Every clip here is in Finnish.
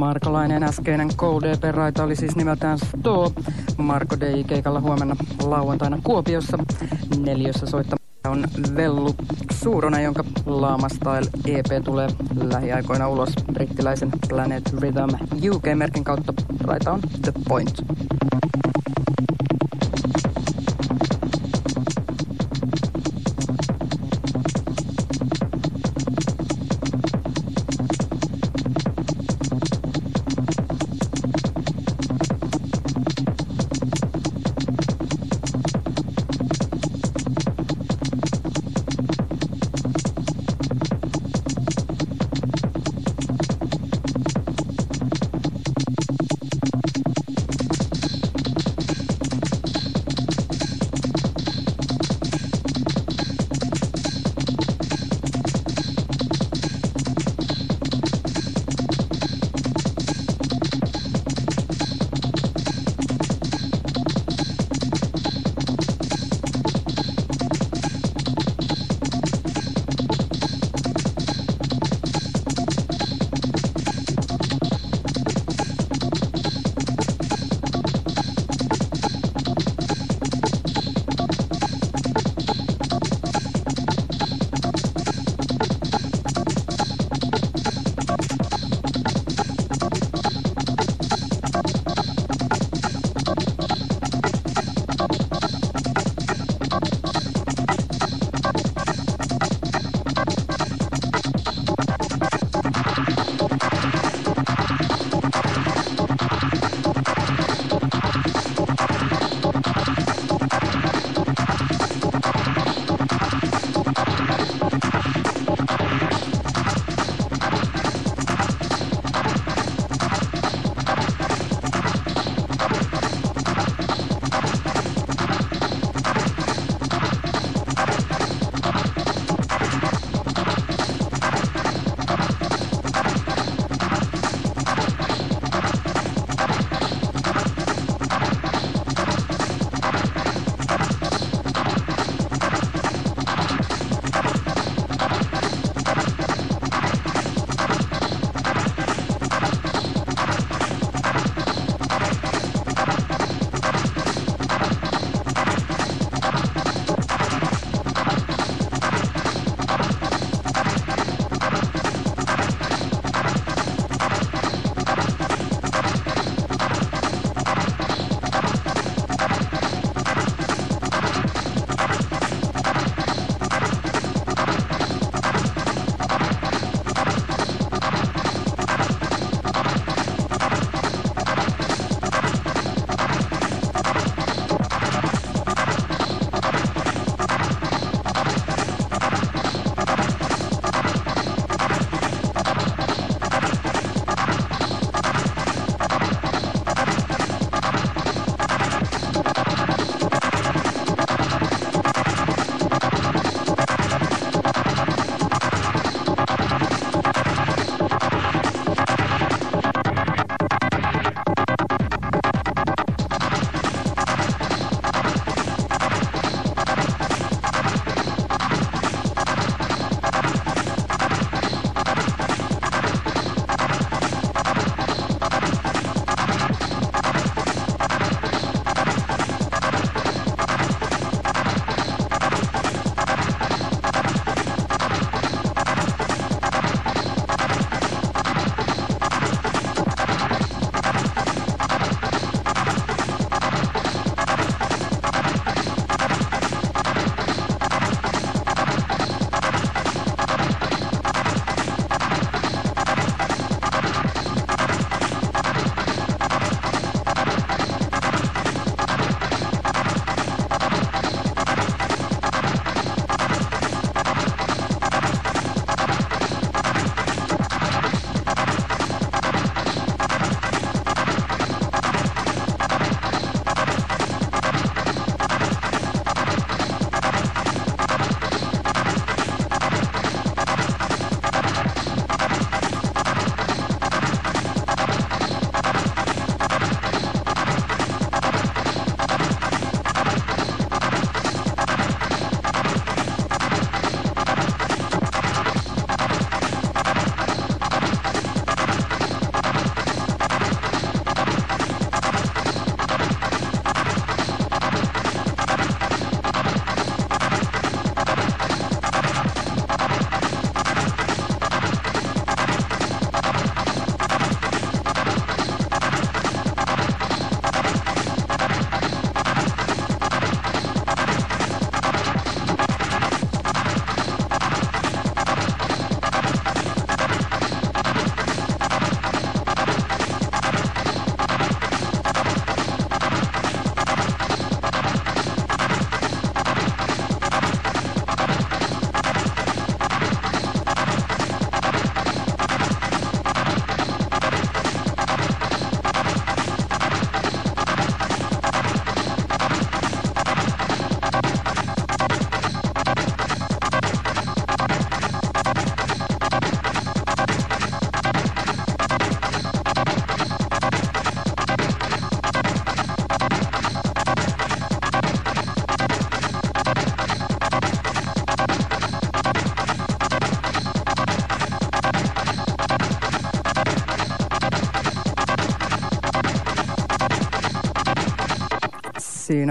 Markolainen äskeinen KDP-raita oli siis nimeltään Sto. Marko Dei keikalla huomenna lauantaina Kuopiossa. Neljössä soittaa on Vellu Suurona, jonka Lama Style EP tulee lähiaikoina ulos brittiläisen Planet Rhythm UK-merkin kautta. Raita on The Point.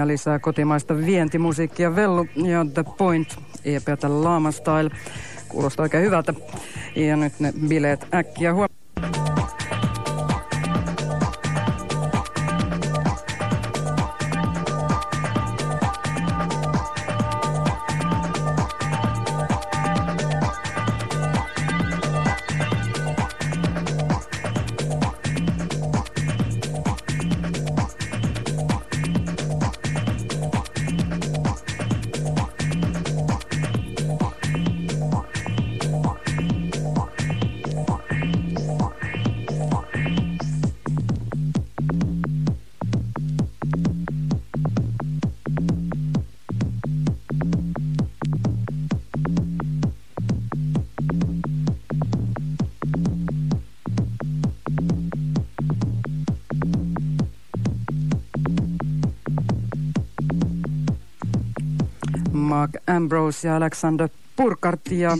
Siinä lisää kotimaista vientimusiikkia Vellu ja The Point, EPtä Lama Style. Kuulostaa oikein hyvältä. Ja nyt ne bileet äkkiä huomioon. Ambrose ja Alexander Purkart ja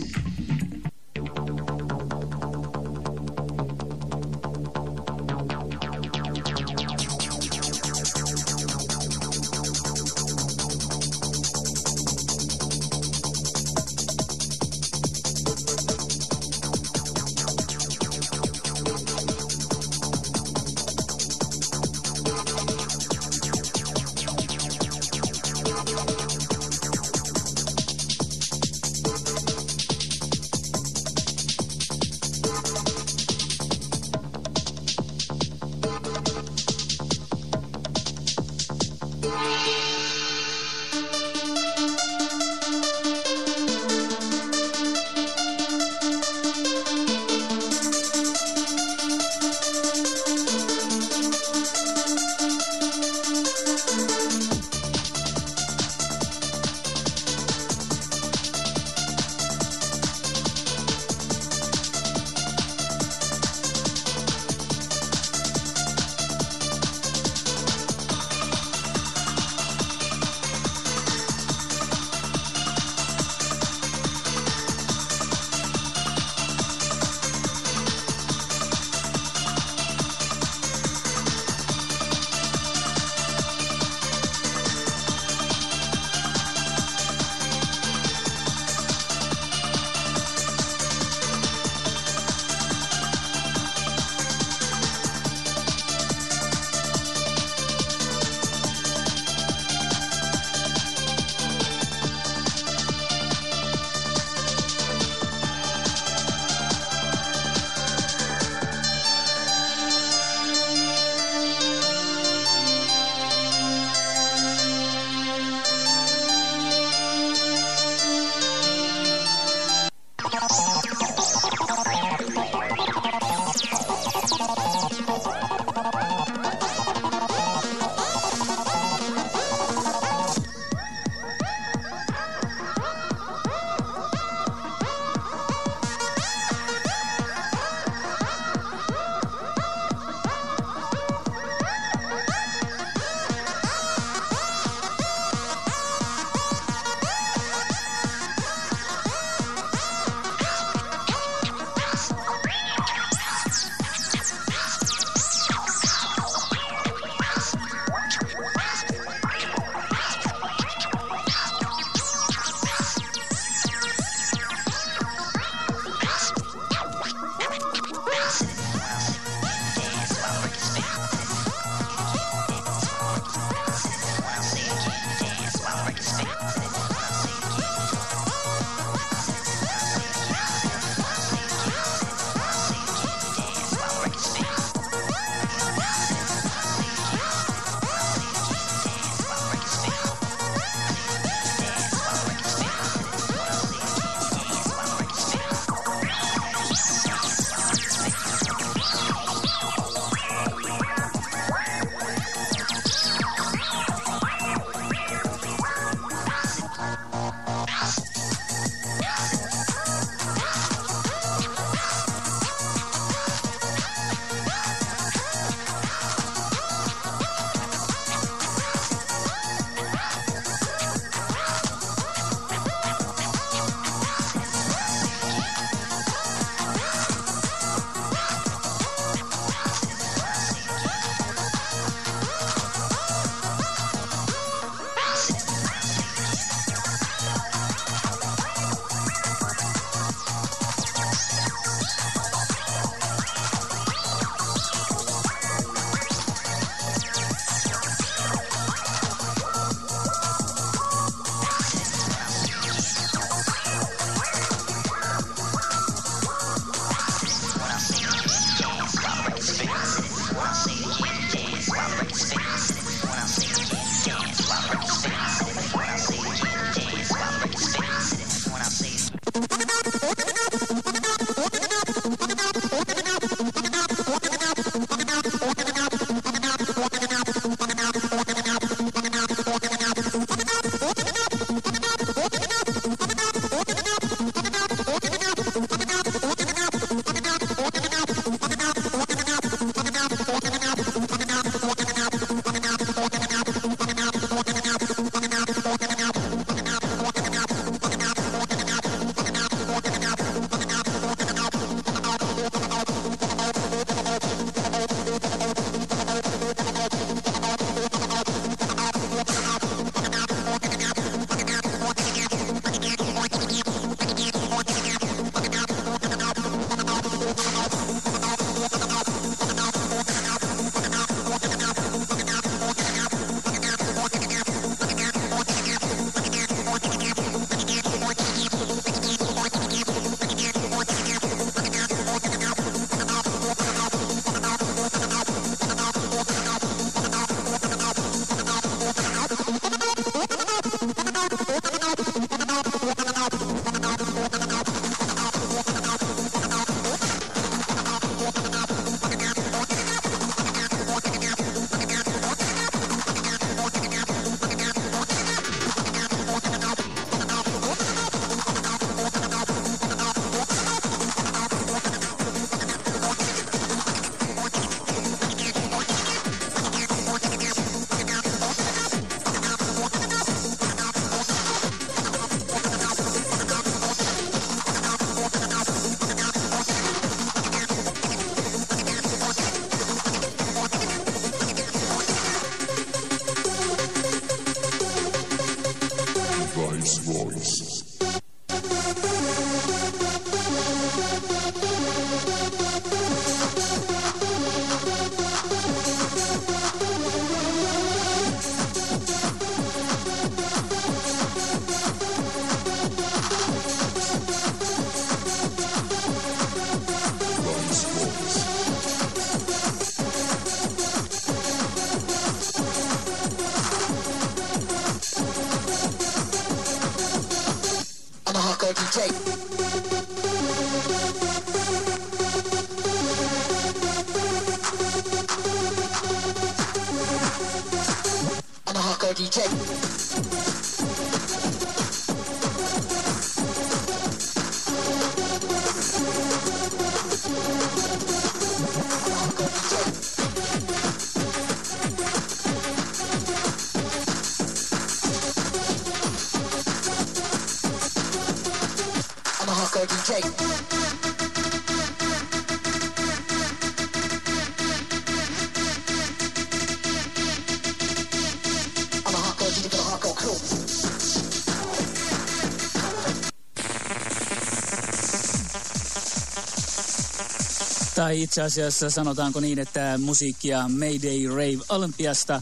Tai itse asiassa sanotaanko niin, että musiikkia Mayday Rave Olympiasta,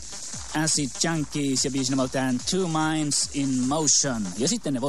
Acid Junkies ja biisi Two Minds in Motion. Ja sitten ne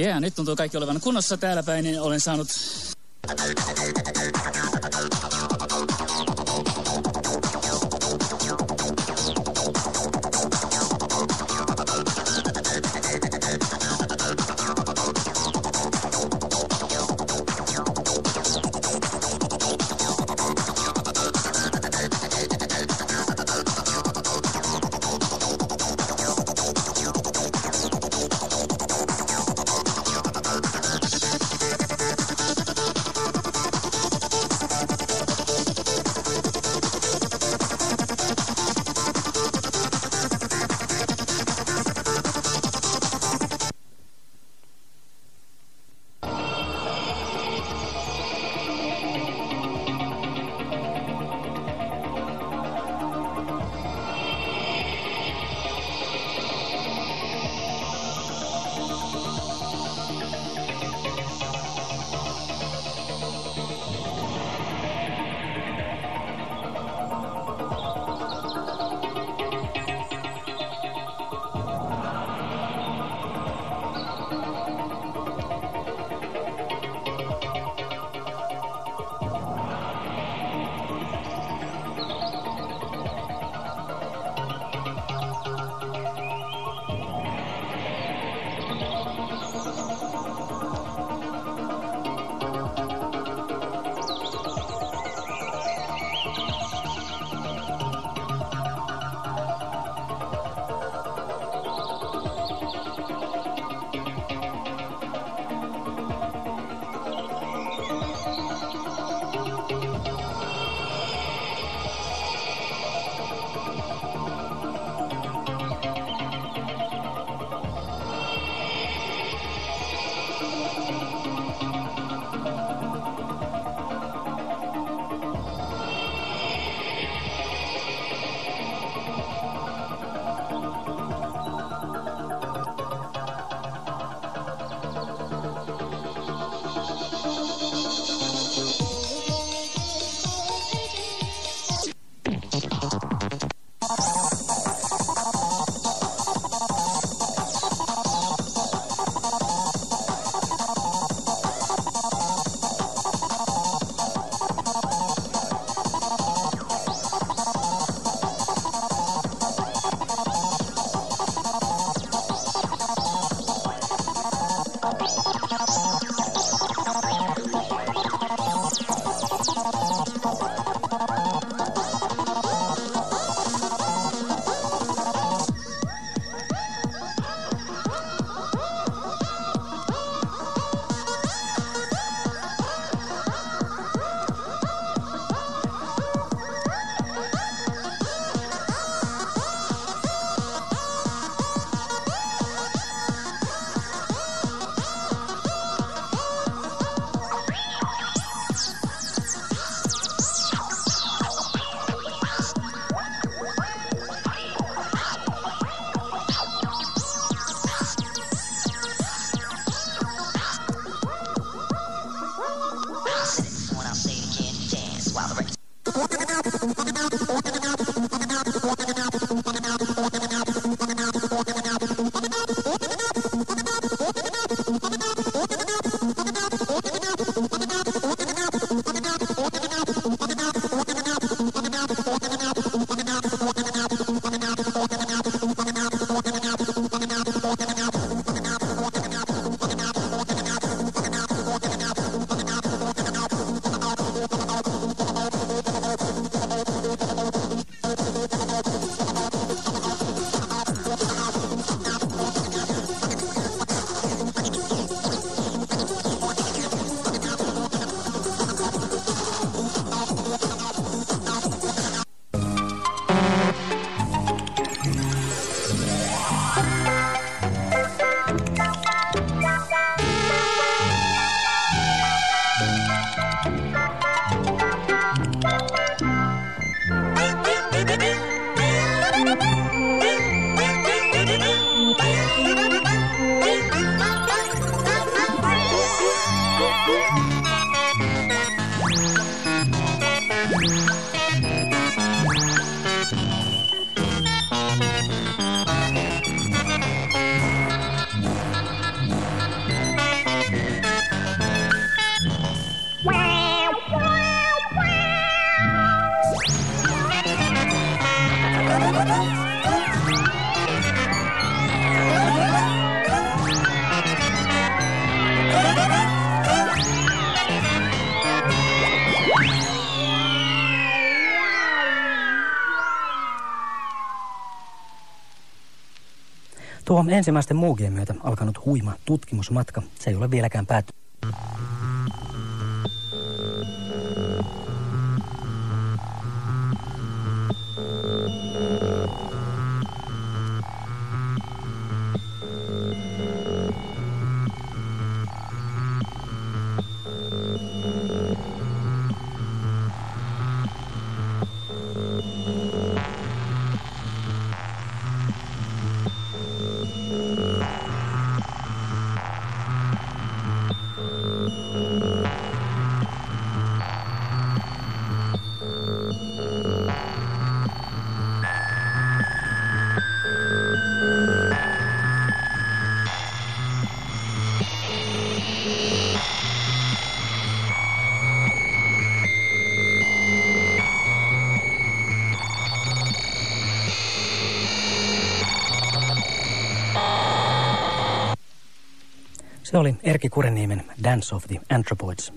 voittajat. Yeah, nyt tuntuu kaikki olevan kunnossa täällä päin, niin olen saanut ensimmäisten muugien myötä alkanut huima tutkimusmatka, se ei ole vieläkään päättynyt. Se oli Erki Kureniemen Dance of the Anthropoids.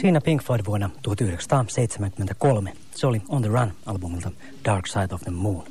Siinä Pink Floyd vuonna 1973. Se oli On the Run-albumilta Dark Side of the Moon.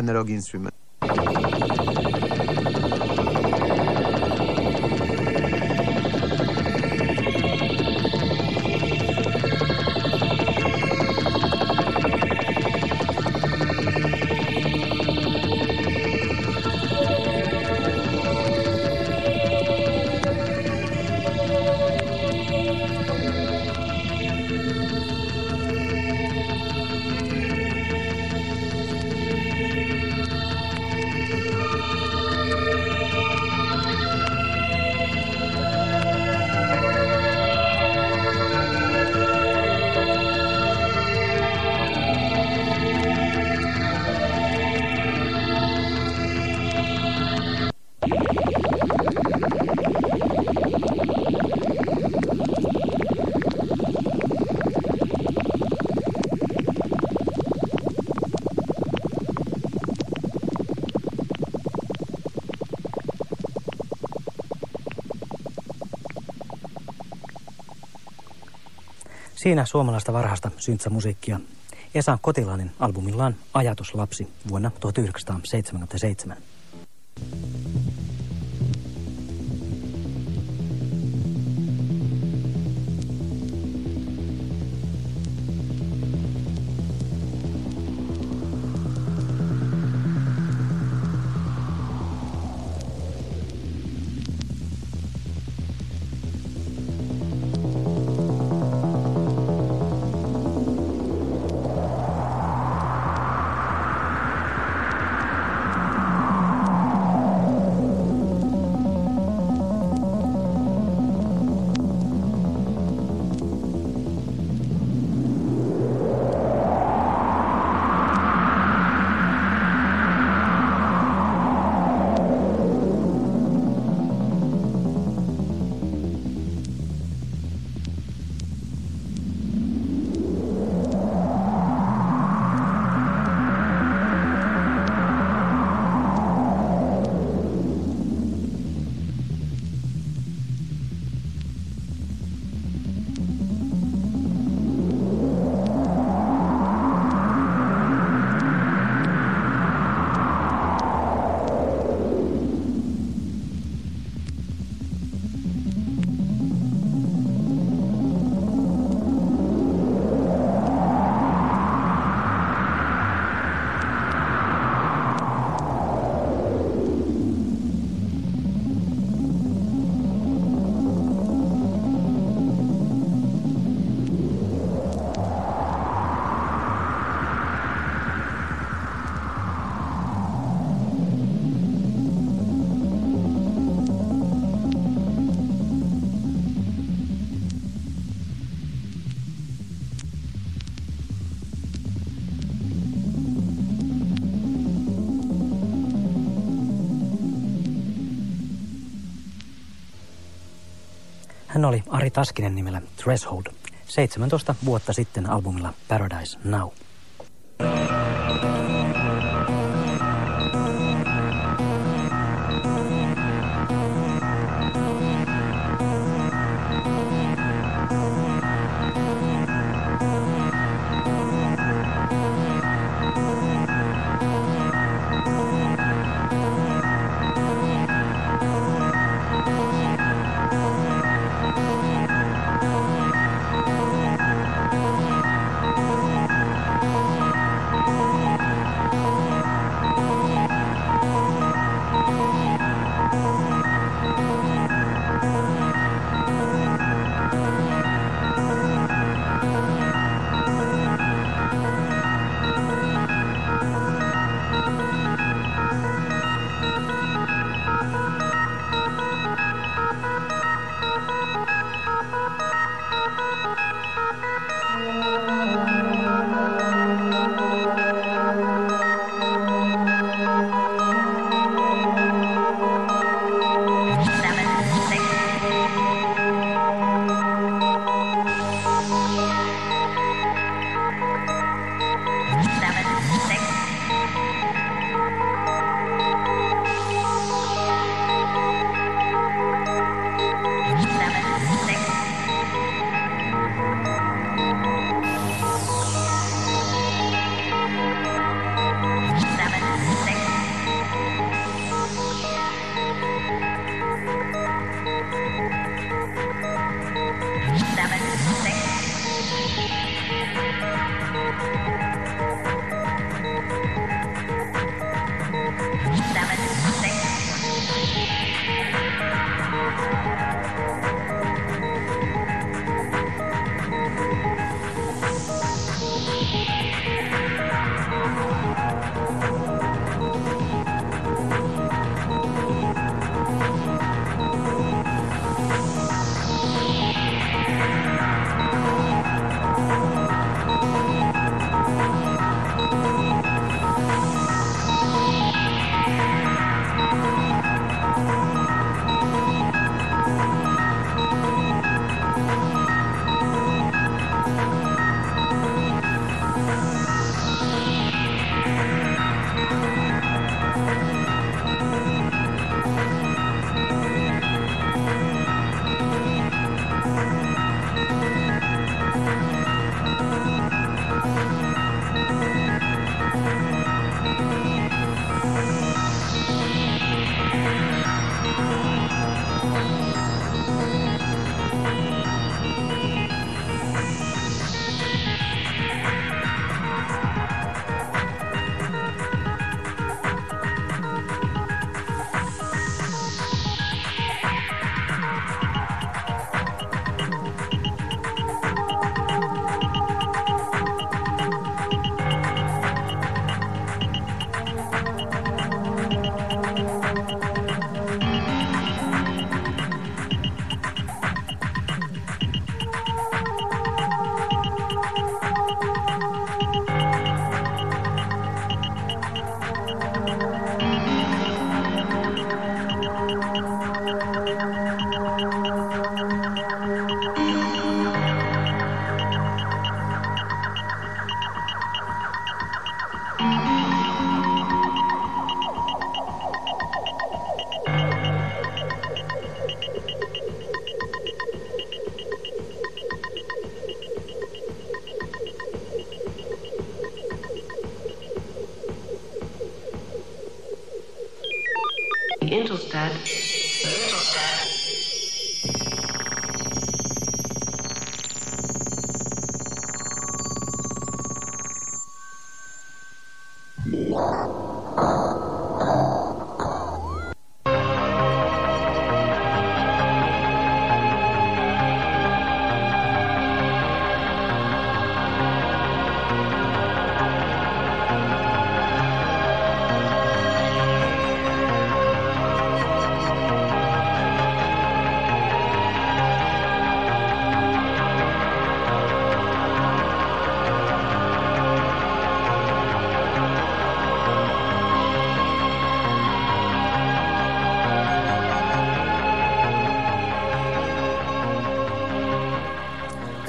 Analog instrument. Siinä suomalaista varhaista syntsämusiikkia Esa Kotilainen albumillaan Ajatuslapsi vuonna 1977. Hän oli Ari Taskinen nimellä Threshold. 17 vuotta sitten albumilla Paradise Now.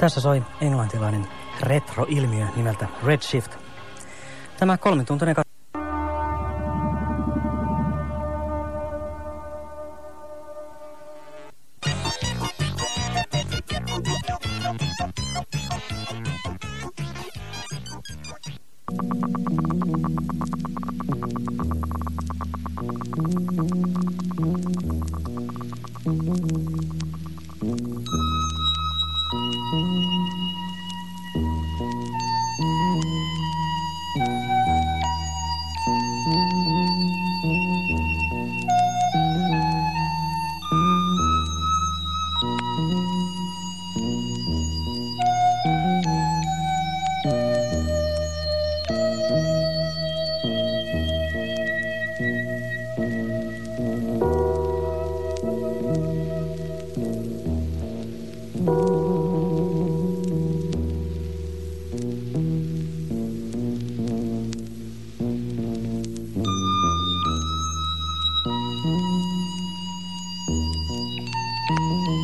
Tässä soi englantilainen retro-ilmiö nimeltä Redshift. Tämä kolmituntinen mm-hmm.